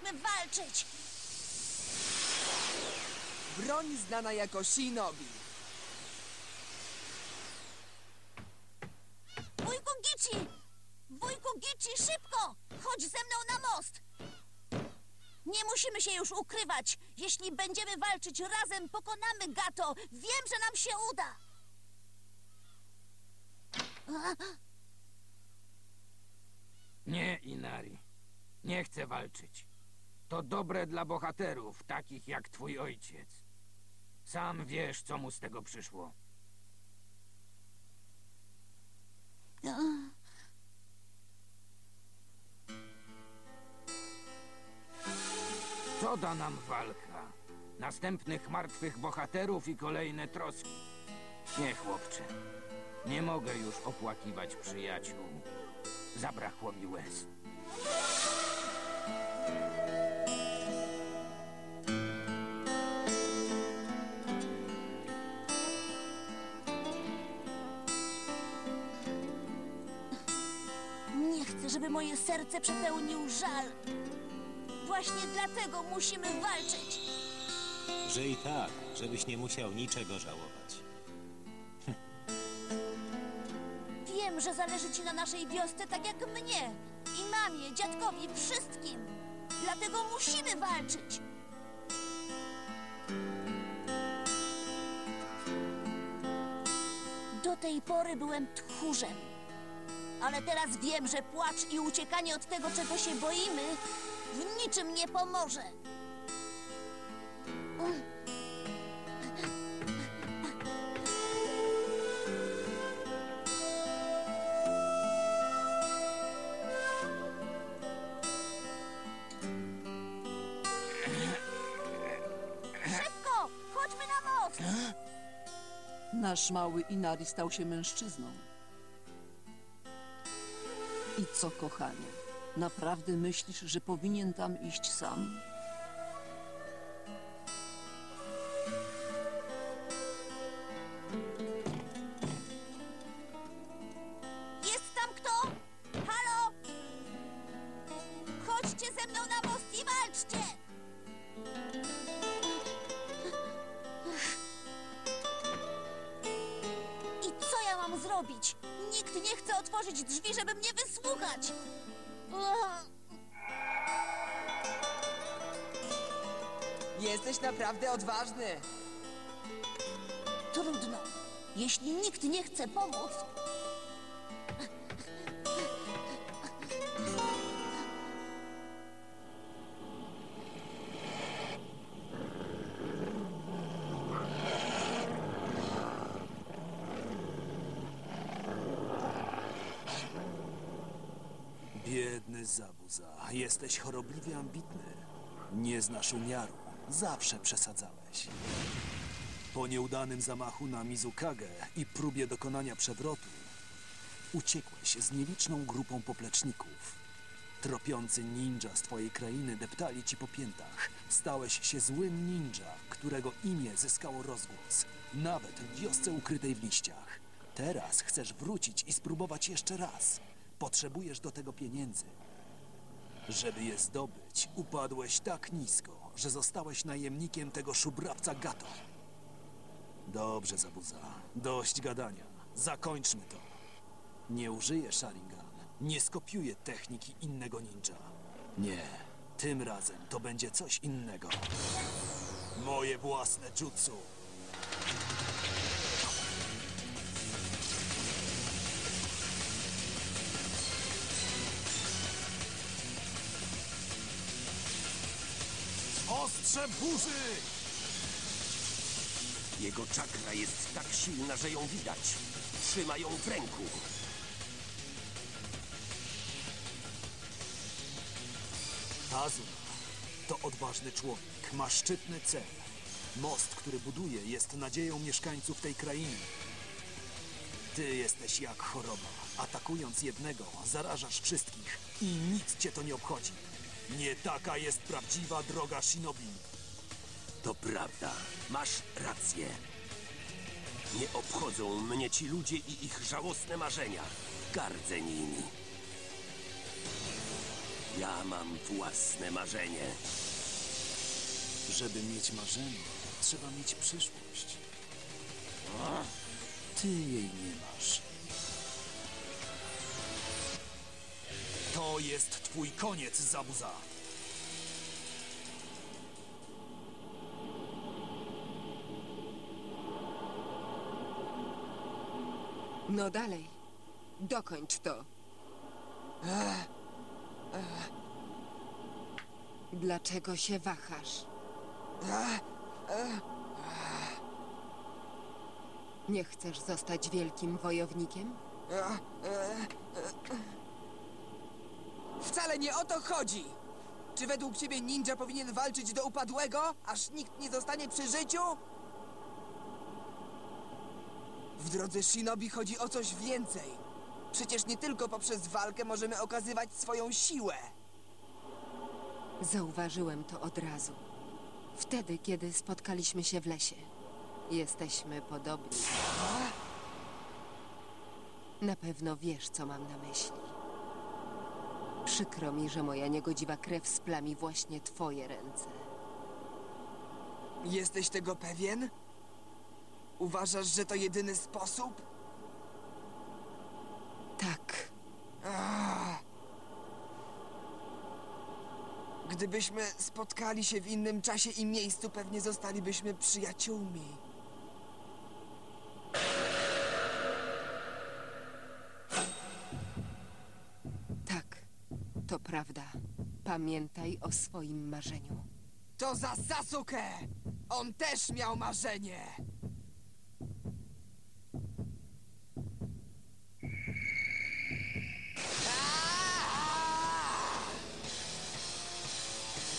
Powinniśmy walczyć. Broń znana jako shinobi. Wujku Gici! Wujku Gici, szybko! Chodź ze mną na most! Nie musimy się już ukrywać. Jeśli będziemy walczyć razem, pokonamy Gato. Wiem, że nam się uda. Nie, Inari. Nie chcę walczyć. To dobre dla bohaterów, takich jak twój ojciec. Sam wiesz, co mu z tego przyszło. Co da nam walka? Następnych martwych bohaterów i kolejne troski. Nie, chłopcze. Nie mogę już opłakiwać przyjaciół. Zabrakło mi łez. Moje serce przepełnił żal. Właśnie dlatego musimy walczyć. I tak, żebyś nie musiał niczego żałować. Wiem, że zależy ci na naszej wiosce tak jak mnie. I mamie, dziadkowi, wszystkim. Dlatego musimy walczyć. Do tej pory byłem tchórzem. Ale teraz wiem, że płacz i uciekanie od tego, czego się boimy, w niczym nie pomoże. Szybko! Chodźmy na most! Nasz mały Inari stał się mężczyzną. I co, kochanie? Naprawdę myślisz, że powinien tam iść sam? Jest tam kto? Halo? Chodźcie ze mną na most i walczcie! I co ja mam zrobić? Nikt nie chce otworzyć drzwi, żeby mnie wysłuchać. Jesteś naprawdę odważny. Trudno. Jeśli nikt nie chce pomóc, Biedny Zabuza, jesteś chorobliwie ambitny. Nie znasz umiaru, zawsze przesadzałeś. Po nieudanym zamachu na Mizukage i próbie dokonania przewrotu, uciekłeś z nieliczną grupą popleczników. Tropiący ninja z twojej krainy deptali ci po piętach. Stałeś się złym ninja, którego imię zyskało rozgłos, nawet w wiosce ukrytej w liściach. Teraz chcesz wrócić i spróbować jeszcze raz. Potrzebujesz do tego pieniędzy. Żeby je zdobyć, upadłeś tak nisko, że zostałeś najemnikiem tego szubrawca Gato. Dobrze, Zabuza. Dość gadania. Zakończmy to. Nie użyję Sharingan. Nie skopiuję techniki innego ninja. Nie. Tym razem to będzie coś innego. Moje własne jutsu. Ostrze burzy! Jego czakra jest tak silna, że ją widać. Trzyma ją w ręku. Azura to odważny człowiek, ma szczytny cel. Most, który buduje, jest nadzieją mieszkańców tej krainy. Ty jesteś jak choroba. Atakując jednego, zarażasz wszystkich i nic cię to nie obchodzi. Nie taka jest prawdziwa droga shinobi. To prawda. Masz rację. Nie obchodzą mnie ci ludzie i ich żałosne marzenia. Gardzę nimi. Ja mam własne marzenie. Żeby mieć marzenie, trzeba mieć przyszłość. Ty jej nie masz. To jest twój koniec, Zabuza. No dalej. Dokończ to. Dlaczego się wahasz? Nie chcesz zostać wielkim wojownikiem? Wcale nie o to chodzi! Czy według ciebie ninja powinien walczyć do upadłego, aż nikt nie zostanie przy życiu? W drodze shinobi chodzi o coś więcej. Przecież nie tylko poprzez walkę możemy okazywać swoją siłę. Zauważyłem to od razu. Wtedy, kiedy spotkaliśmy się w lesie. Jesteśmy podobni. Na pewno wiesz, co mam na myśli. Przykro mi, że moja niegodziwa krew splami właśnie twoje ręce. Jesteś tego pewien? Uważasz, że to jedyny sposób? Tak, Gdybyśmy spotkali się w innym czasie i miejscu, pewnie zostalibyśmy przyjaciółmi. To prawda. Pamiętaj o swoim marzeniu. To za Sasuke! On też miał marzenie!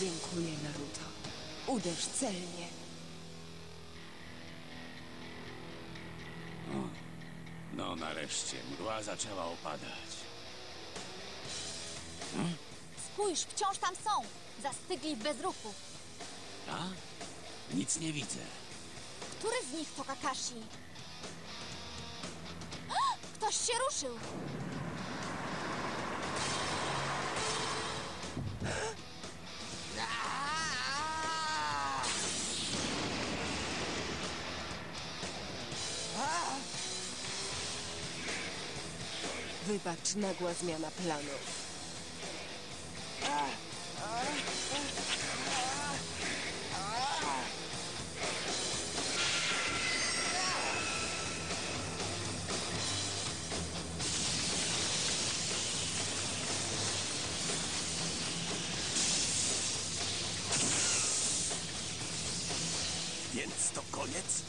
Dziękuję, Naruto. Uderz celnie. No nareszcie, mgła zaczęła opadać. Spójrz, wciąż tam są. Zastygli w bezruchu. A? Nic nie widzę. Który z nich to Kakashi? Ktoś się ruszył. Wybacz, nagła zmiana planów. Więc to koniec?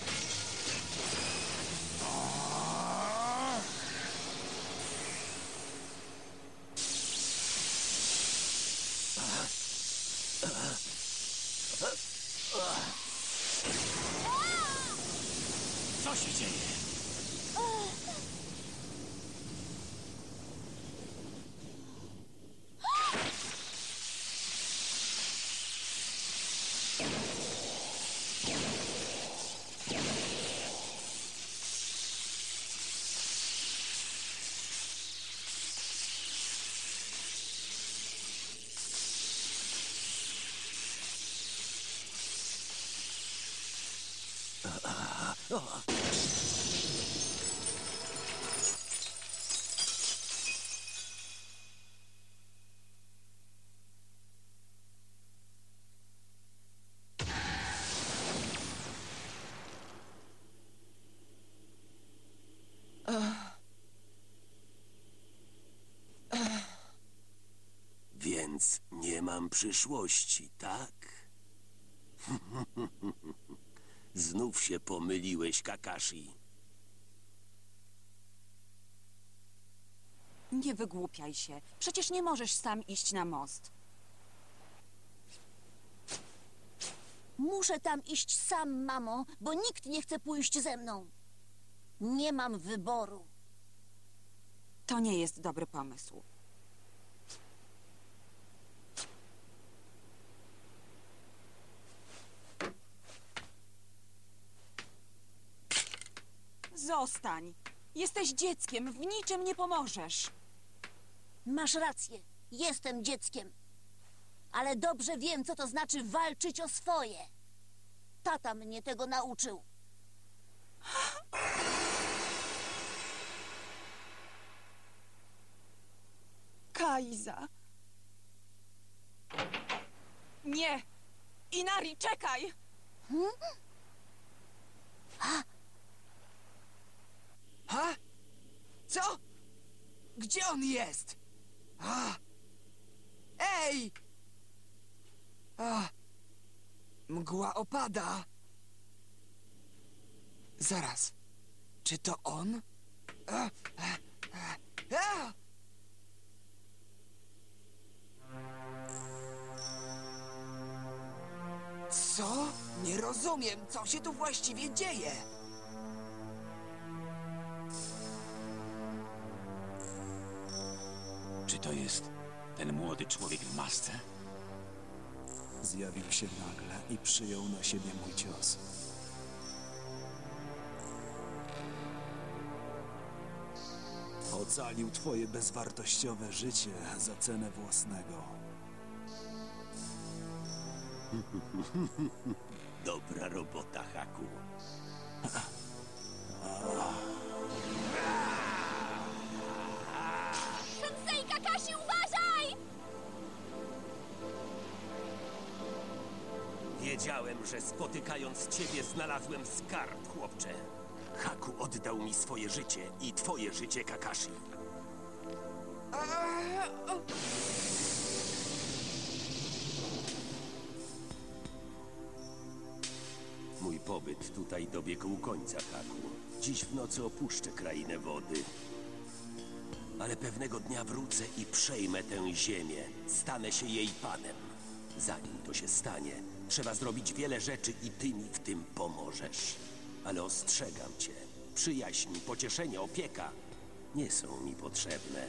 Co się dzieje? Mam przyszłości, tak? Znów się pomyliłeś, Kakashi. Nie wygłupiaj się. Przecież nie możesz sam iść na most. Muszę tam iść sam, mamo, bo nikt nie chce pójść ze mną. Nie mam wyboru. To nie jest dobry pomysł. Zostań. Jesteś dzieckiem, w niczym nie pomożesz. Masz rację, jestem dzieckiem. Ale dobrze wiem, co to znaczy walczyć o swoje. Tata mnie tego nauczył. Kaiza. Nie! Inari, czekaj! Ha? Co? Gdzie on jest? A! Ej! A! Mgła opada. Zaraz. Czy to on? A! A! A! Co? Nie rozumiem, co się tu właściwie dzieje. To jest ten młody człowiek w masce? Zjawił się nagle i przyjął na siebie mój cios. Ocalił twoje bezwartościowe życie za cenę własnego. Dobra robota, Haku. Wiedziałem, że spotykając ciebie znalazłem skarb, chłopcze. Haku oddał mi swoje życie i twoje życie, Kakashi. Mój pobyt tutaj dobiegł końca, Haku. Dziś w nocy opuszczę krainę wody. Ale pewnego dnia wrócę i przejmę tę ziemię. Stanę się jej panem. Zanim to się stanie, trzeba zrobić wiele rzeczy i ty mi w tym pomożesz. Ale ostrzegam cię. Przyjaźń, pocieszenie, opieka nie są mi potrzebne.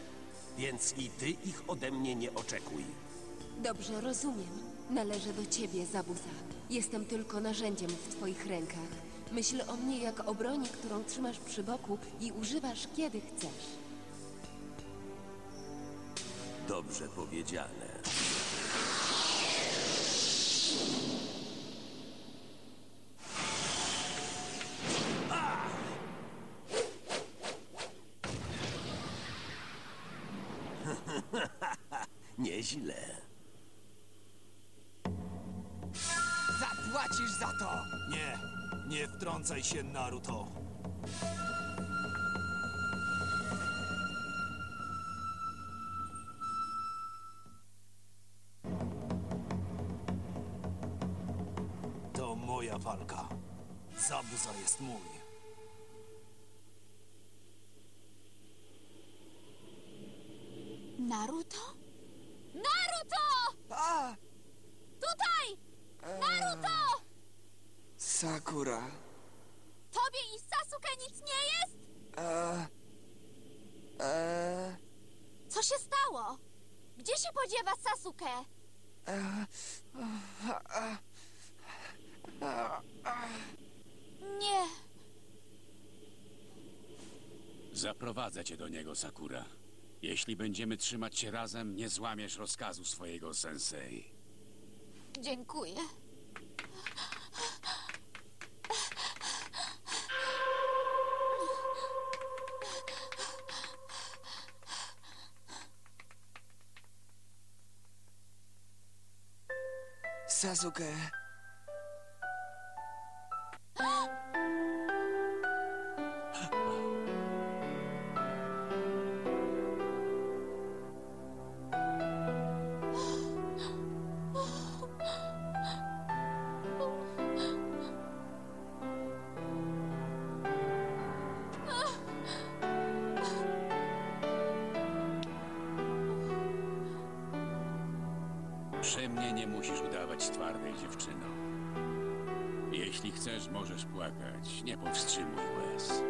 Więc i ty ich ode mnie nie oczekuj. Dobrze, rozumiem. Należę do ciebie, Zabuza. Jestem tylko narzędziem w twoich rękach. Myśl o mnie jak o broni, którą trzymasz przy boku i używasz kiedy chcesz. Dobrze powiedziane. Nieźle. Zapłacisz za to! Nie, nie wtrącaj się, Naruto. To moja walka. Zabuza jest mój. Naruto! A! Tutaj! Naruto! Sakura. Tobie i Sasuke nic nie jest? E, e, Co się stało? Gdzie się podziewa Sasuke? Nie. Zaprowadzę cię do niego, Sakura. Jeśli będziemy trzymać się razem, nie złamiesz rozkazu swojego sensei. Dziękuję. Sasuke. Przy mnie nie musisz udawać twardej dziewczyną. Jeśli chcesz, możesz płakać. Nie powstrzymuj łez.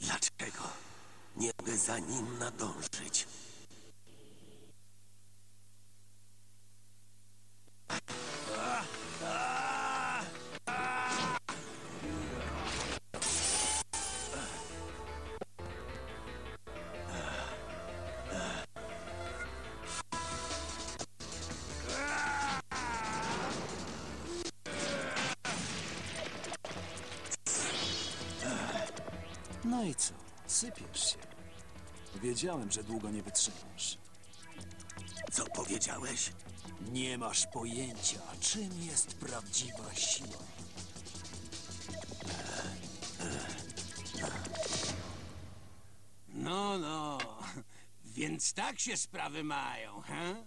Dlaczego nie mogę za nim nadążyć? Wiedziałem, że długo nie wytrzymasz. Co powiedziałeś? Nie masz pojęcia, czym jest prawdziwa siła. No, no. Więc tak się sprawy mają, he?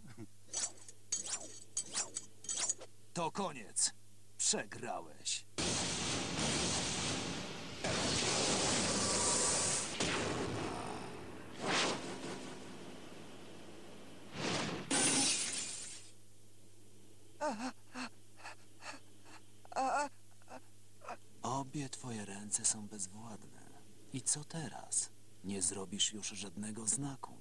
To koniec. Przegrałeś. Obie twoje ręce są bezwładne. I co teraz? Nie zrobisz już żadnego znaku.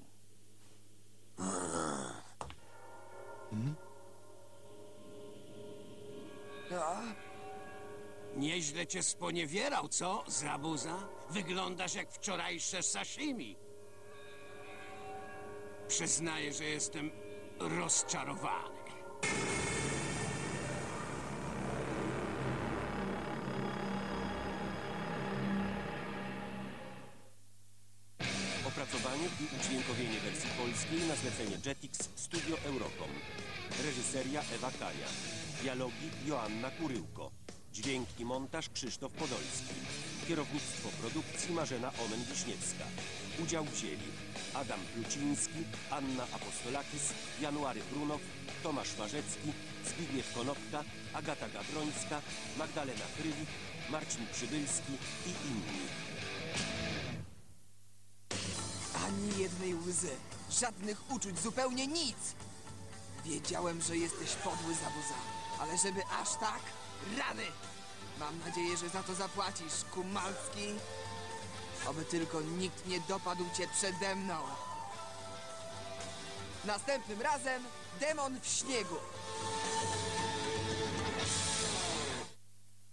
Nieźle cię sponiewierał, co, Zabuza? Wyglądasz jak wczorajsze sashimi. Przyznaję, że jestem rozczarowany. I udźwiękowienie wersji polskiej na zlecenie Jetix Studio Eurocom. Reżyseria Ewa Kaja. Dialogi Joanna Kuryłko. Dźwięk i montaż Krzysztof Podolski. Kierownictwo produkcji Marzena Omen-Wiśniewska. Udział wzięli Adam Pluciński, Anna Apostolakis, January Brunow, Tomasz Marzecki, Zbigniew Konopka, Agata Gawrońska, Magdalena Krylik, Marcin Przybylski i inni. Ani jednej łzy. Żadnych uczuć, zupełnie nic. Wiedziałem, że jesteś podły zabuza. Ale żeby aż tak? Rany! Mam nadzieję, że za to zapłacisz, Kumalski. Oby tylko nikt nie dopadł cię przede mną. Następnym razem demon w śniegu.